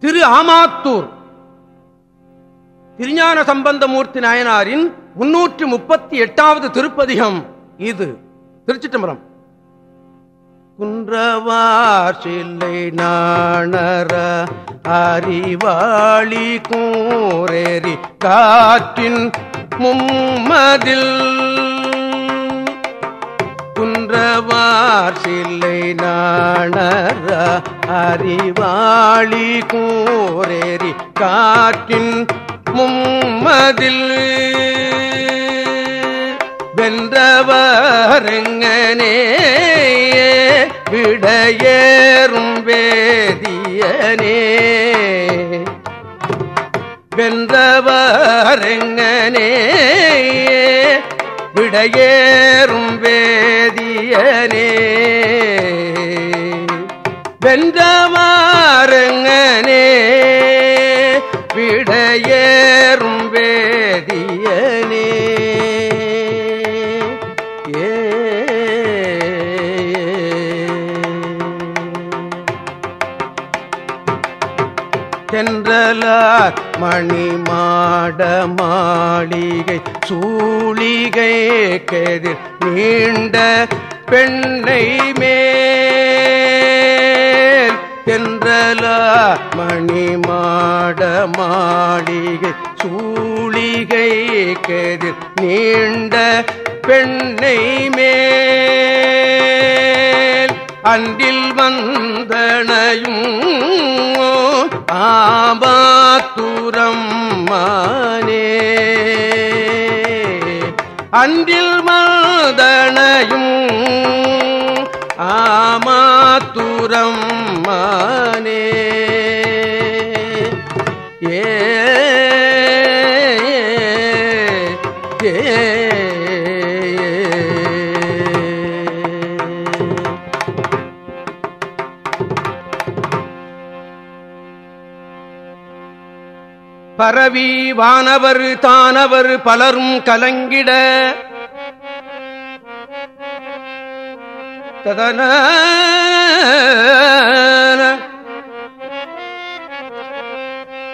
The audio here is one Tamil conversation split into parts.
திரு ஆமாத்தூர். திருஞான சம்பந்தமூர்த்தி நாயனாரின் முன்னூற்றி முப்பத்தி எட்டாவது திருப்பதிகம் இது. திருச்சிட்டம்பரம் குன்றவார் நாணர அறிவாளி கூரேறி காற்றின் மும்மதில். குன்றவார் சில்லை நாணர அறிவாளி கூரேறி காற்றின் மும்மதில். வென்றவரங்கனே விடையேறும் வேதியனே. வென்றவரங்கனே விடையேறும் வேதியனே. வென்றவாரங்கனே விடையேறும் வேதியனே. தென்றலார் மணிமாட மாளிகை சூளிகை கெதிர் நீண்ட பெண்ணை மேல் தென்றலார் மணிமாட மாளிகை சூளிகை கெதிர் நீண்ட பெண்ணை மேல் அன்றில் வந்தனையும் ஆபாத்துரம் மானே அன்றில் மாதனையும் ஆமாத்துரம் மானே ஏ ஏ பரவி வானவர் தானவர் பலரும் கலங்கிட. ததன.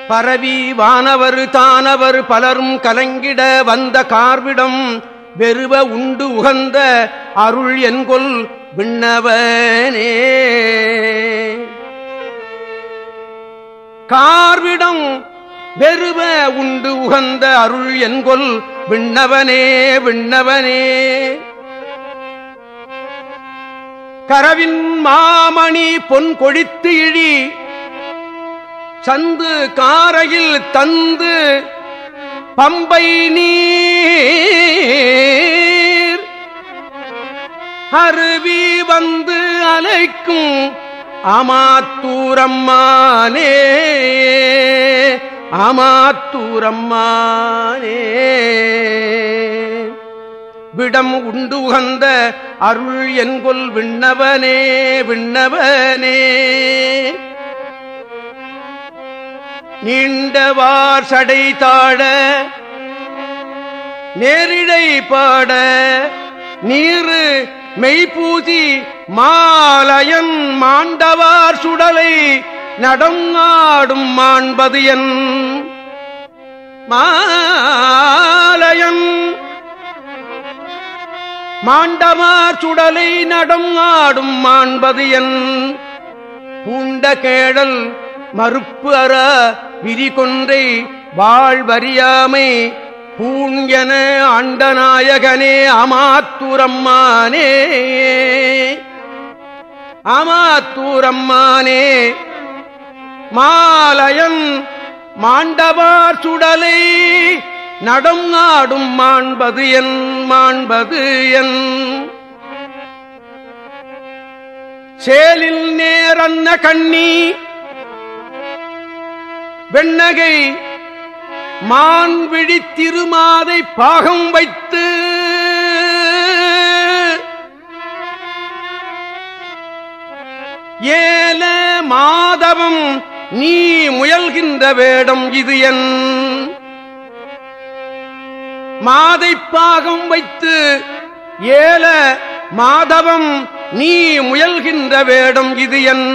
பரவி வானவர் தானவர் பலரும் கலங்கிட. வந்த கார்விடம் வெறுவ உண்டு உகந்த அருள் என்கொல் விண்ணவனே. கார்விடம் வெறுவ உண்டு உகந்த அருள் என்கொல் விண்ணவனே விண்ணவனே. கரவின் மாமணி பொன் கொடித்து இழி சந்து காரையில் தந்து பம்பை நீர். அருவி வந்து அலைக்கும் அமாத்தூரம்மானே. ஆமாத்தூரம்மானே. விடம் உண்டு உகந்த அருள் என்கொல் விண்ணவனே விண்ணவனே. நீண்டவார் சடை தாழ நேரிடை பாட நீரு மெய்பூதி மாலயன் மாண்டவார் சுடலை நடங்காடும் மாண்பது என் மாலயன். மாண்டவார் சுடலை நடம் ஆடும் மாண்பது என் பூண்ட கேடல் மறுப்பு அற விரி கொன்றை வாழ்வறியாமை. பூண் அண்டநாயகனே அமாத்தூரம்மானே. அமாத்தூரம்மானே. மாலயன் மாண்டவார் சுடலை நடம் நாடும் மாண்பது என் மாண்பது என். சேலில் நேரன்ன கண்ணி வெண்ணகை மான் விழித்திருமாதை பாகம் வைத்து ஏல மாதவம் நீ முயல்கின்ற வேடம் இது என். மாதை பாகம் வைத்து ஏல மாதவம் நீ முயல்கின்ற வேடம் இது என்.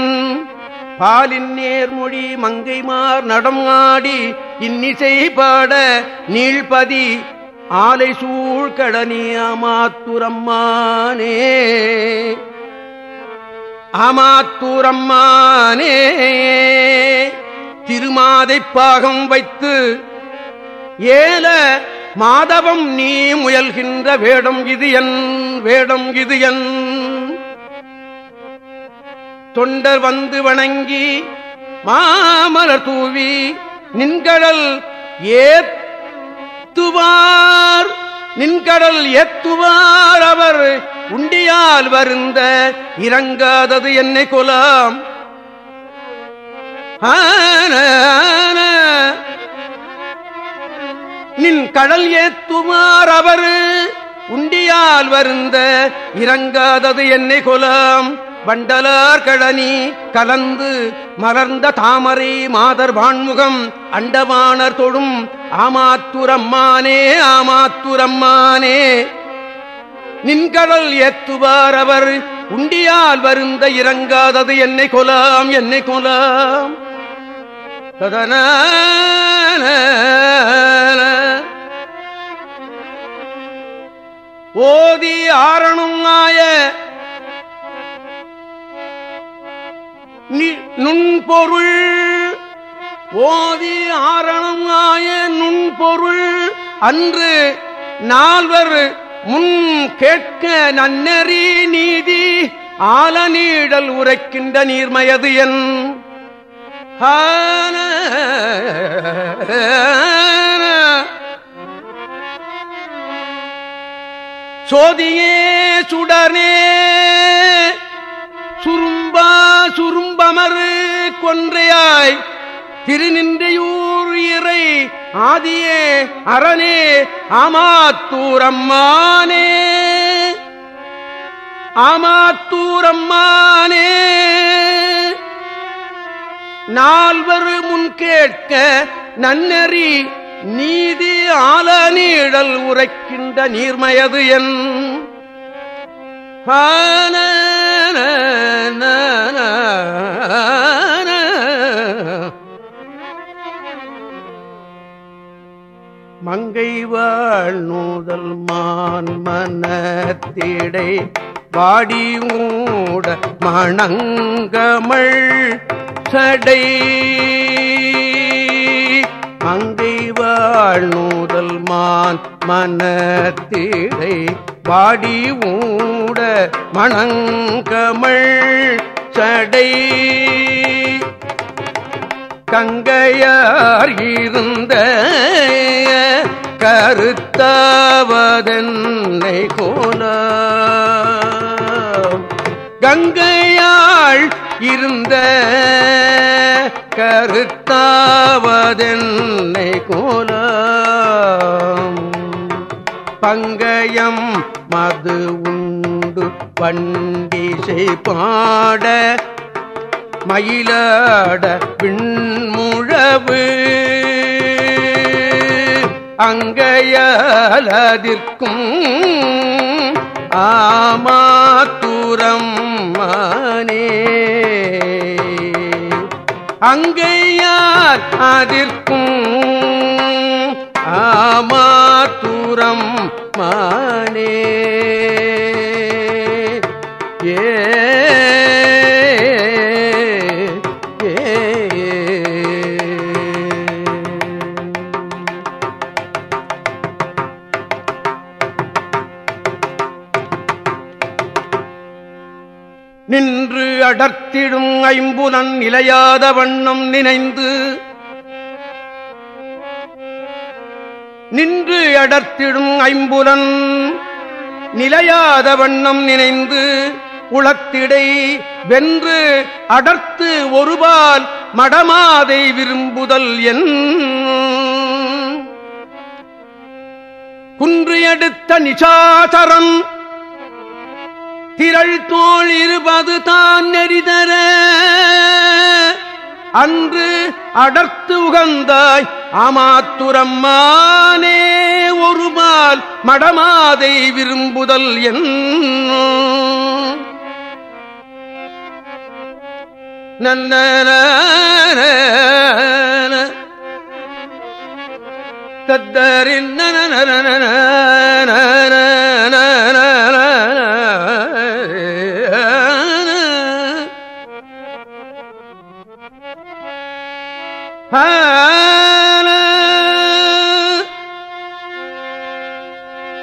பாலின் நேர்மொழி மங்கைமார் நடம் ஆடி இன்னிசை பாட நீழ்பதி ஆலை சூழ்கடனி அமாத்தூரம்மானே ஆமாத்தூரம்மானே திருமாதை பாகம் வைத்து ஏல மாதவம் நீ முயல்கின்ற வேடம் இது என் வேடம் இது என். தொண்டர் வந்து வணங்கி மாமலர் தூவி நின்கடல் ஏத்துவார் நின்கடல் ஏத்துவார் அவர் உண்டியால் வருந்த இறங்காதது என்னை கொலாம். நின் கடல் ஏத்துமார் அவர் உண்டியால் வருந்த இறங்காதது என்னை கொலாம். வண்டலார் கழனி கலந்து மலர்ந்த தாமரை மாதர் வான்முகம் அண்டமானர் தொழும். ஆமாத்துரம்மானே ஆமாத்துரம்மானே. நின்கடல் ஏத்துவார் அவர். உண்டியால் வருந்த இறங்காதது என்னை கொலாம் என்னை கொலாம். ததன ஓதி ஆரணும் ஆய. நுண்பொருள். ஓதி ஆரணம் ஆய நுண்பொருள். அன்று நால்வர் முன் கேட்க நன்னறி நீதி ஆல நீடல் உரைக்கின்ற நீர்மயது என். சோதியே சுடனே சுரும்பா சுரும்பமரு கொன்றையாய் திருநின்றையூர் இறை ஆதியே அரணே அமாத்தூரம்மானே ஆமாத்தூரம்மானே நால்வர் முன் கேட்க நன்னறி நீதி ஆல நீழல் உரைக்கின்ற நீர்மயது என் மங்கை வாழ் நூதல் மான் மனத்திடை வாடி மூட மணங்கமள் சடை. மங்கை வாழ் நூதல் மான் மனத்திடை வாடி ஊட மணங்கமள் சடை. கங்கையார் இருந்த கருத்தாவதென்னை கோல கங்கையாள் இருந்த கருத்தாவதென்னை கோல பங்கயம் மது உண்டு பண்டிசை பாட மயிலாட விண்முழவு. அங்கையாலதிர்க்கும் ஆமாத்துரம் மானே அங்கையார் அதிர்க்கும் ஆமாத்துரம் மானே நின்று அடர்த்திடும் ஐம்புலன் நிலையாத வண்ணம் நினைந்து நின்று அடர்த்திடும் ஐம்புலன் நிலையாத வண்ணம் நினைந்து உளத்திடை வென்று அடர்த்து ஒருபால் மடமாதை விரும்புதல் என். குன்று எடுத்த நிசாசரம் திரள் தோல் இருபது தான் நெறிதர. அன்று அடர்த்து உகந்தாய் அமாத்துரம்மானே ஒருபால் மடமாதை விரும்புதல் என். நன்ன தத்தரின்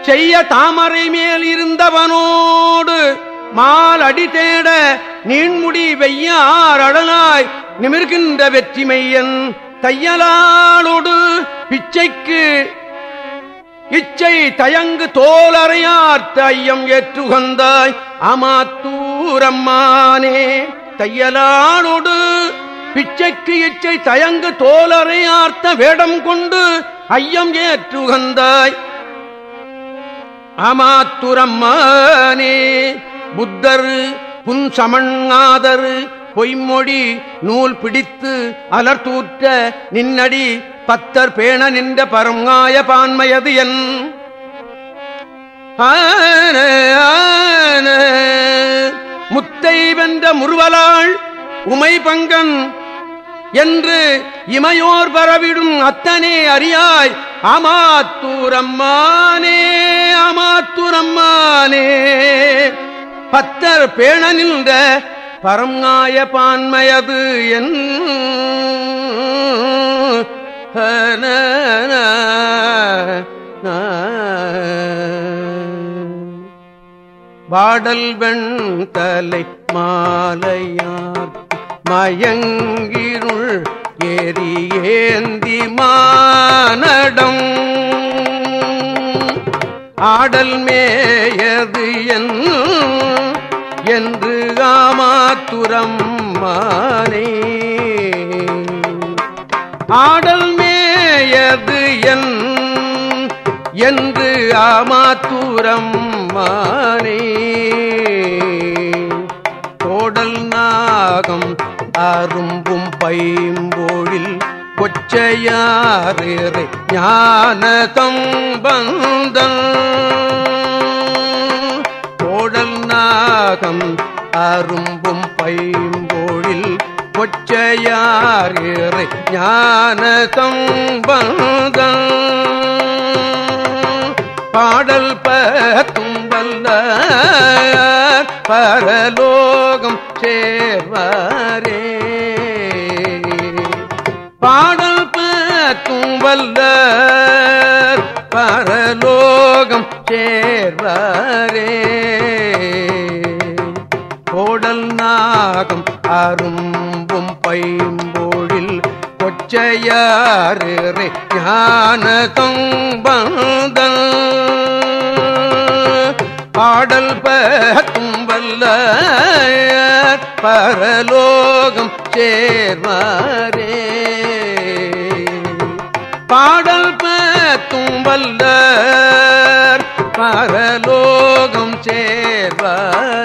செய்ய தாமரை மேல் இருந்தவனோடு மால் அடி தேட நீண்முடி வெய்யார் அடலாய் நிமிர்கின்ற வெற்றிமையன் தையலாளோடு பிச்சைக்கு இச்சை தயங்கு தோலறையார்த்த ஐயம் ஏற்றுகந்தாய் அமாத்தூரம்மானே. தையலாளோடு பிச்சைக்கு இச்சை தயங்கு தோலறையார்த்த வேடம் கொண்டு ஐயம் ஏற்றுகந்தாய் அமாத்துரம்மானே. புத்தர் புன்சமண்ணாதர் பொய்மொழி நூல் பிடித்து அலர்த்தூற்ற நின்னடி பத்தர் பேண நின்ற பரங்காய பான்மையது என். முத்தை வென்ற முருவலாள் உமை பங்கன் என்று இமையோர் பரவிடும் அத்தனே அறியாய் அமாத்தூரம்மானே அமாத்தூரம்மானே பத்தர் பேண நின்ற பரங்காய பான்மையது என். பாடல் வெண் தலை மாலையார் மயங்கிருள் ஏறி ஏந்தி மானடம். ஆடல் மேயது என். ஆமாத்துரம் மானே. ஆடல் மேயது என்று ஆமாத்துரம் மானே. தோடல் நாகம் அரும்பும் பைம்போழில் கொச்சையாறு ஞான தம்பந்தன் தோடல் நாகம் அரும்பும் பைம்போழில் கொச்சையாறு ஞான தம்பந்தன் பாடல் பத்தும்பல்ல பரலோகம் சேர்வாரே. பாடல் பத்தும்பல்ல பரலோகம் சேர்வாரே. கோடல் நாகம் அரும்பும் பைம்போழில் கொச்சையாறு ஞான தொம்பந்தன் பாடல் பத்தும் வல்ல பரலோகம் சேர்வாரே. பாடல் பத்தும் வல்ல பரலோகம் சேர்வார்.